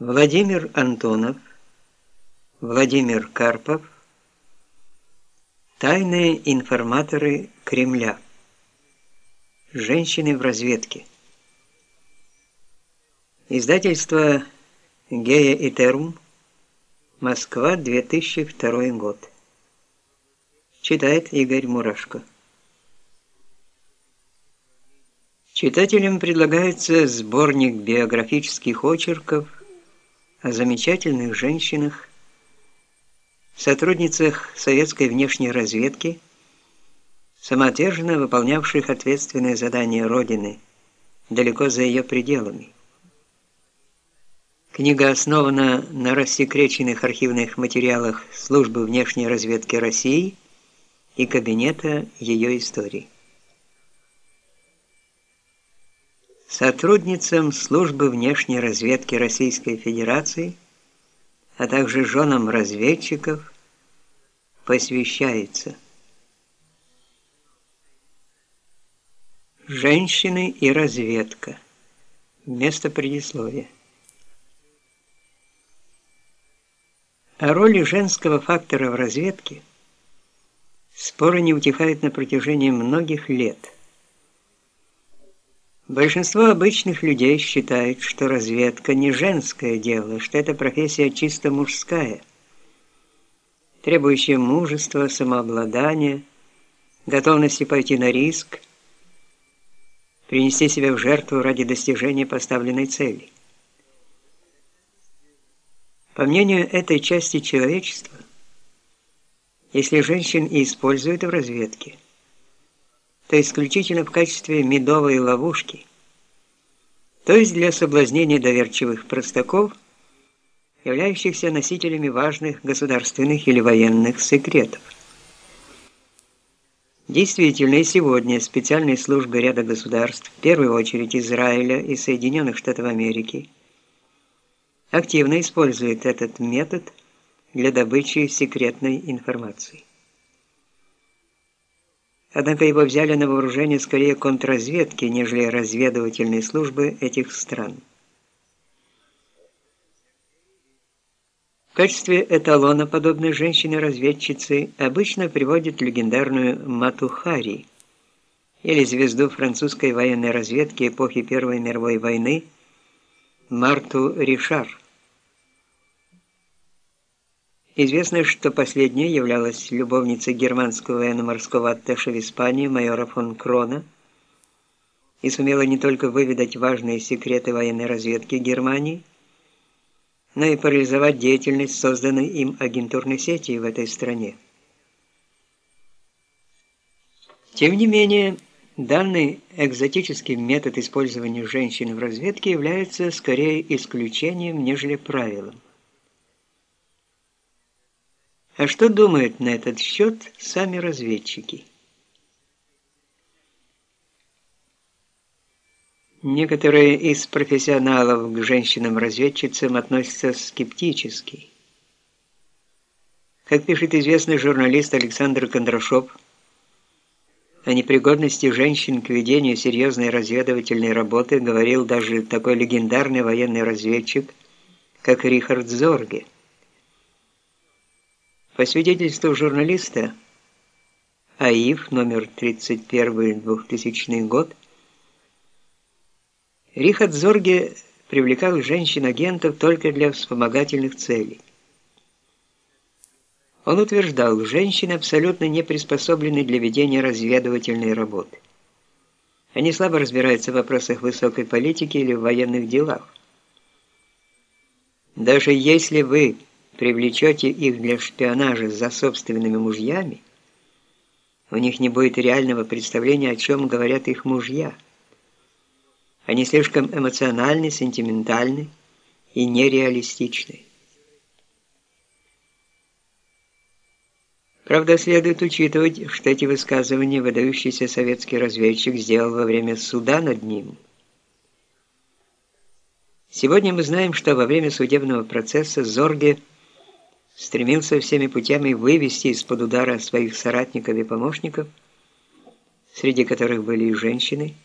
Владимир Антонов, Владимир Карпов, Тайные информаторы Кремля. Женщины в разведке. Издательство Гея и Терм. Москва, 2002 год. Читает Игорь Мурашко. Читателям предлагается сборник биографических очерков о замечательных женщинах, сотрудницах советской внешней разведки, самоотверженно выполнявших ответственные задания Родины далеко за ее пределами. Книга основана на рассекреченных архивных материалах Службы внешней разведки России и Кабинета ее истории. Сотрудницам службы внешней разведки Российской Федерации, а также женам разведчиков посвящается Женщины и разведка. Место предисловия. О роли женского фактора в разведке споры не утихают на протяжении многих лет – Большинство обычных людей считает, что разведка не женское дело, что это профессия чисто мужская, требующая мужества, самообладания, готовности пойти на риск, принести себя в жертву ради достижения поставленной цели. По мнению этой части человечества, если женщин и используют в разведке – то исключительно в качестве медовой ловушки, то есть для соблазнения доверчивых простаков, являющихся носителями важных государственных или военных секретов. Действительно, и сегодня специальные службы ряда государств, в первую очередь Израиля и Соединенных Штатов Америки, активно используют этот метод для добычи секретной информации. Однако его взяли на вооружение скорее контрразведки, нежели разведывательные службы этих стран. В качестве эталона подобной женщины-разведчицы обычно приводят легендарную Матухари или звезду французской военной разведки эпохи Первой мировой войны Марту Ришар. Известно, что последняя являлась любовницей германского военно-морского атташе в Испании майора фон Крона и сумела не только выведать важные секреты военной разведки Германии, но и парализовать деятельность созданной им агентурной сети в этой стране. Тем не менее, данный экзотический метод использования женщин в разведке является скорее исключением, нежели правилом. А что думают на этот счет сами разведчики? Некоторые из профессионалов к женщинам-разведчицам относятся скептически. Как пишет известный журналист Александр Кондрашов, о непригодности женщин к ведению серьезной разведывательной работы говорил даже такой легендарный военный разведчик, как Рихард Зорге – по свидетельству журналиста, АИФ, номер 31, 2000 год, Рихард Зорге привлекал женщин-агентов только для вспомогательных целей. Он утверждал, женщины абсолютно не приспособлены для ведения разведывательной работы. Они слабо разбираются в вопросах высокой политики или в военных делах. Даже если вы привлечете их для шпионажа за собственными мужьями, у них не будет реального представления, о чем говорят их мужья. Они слишком эмоциональны, сентиментальны и нереалистичны. Правда, следует учитывать, что эти высказывания выдающийся советский разведчик сделал во время суда над ним. Сегодня мы знаем, что во время судебного процесса Зорге – стремился всеми путями вывести из-под удара своих соратников и помощников, среди которых были и женщины,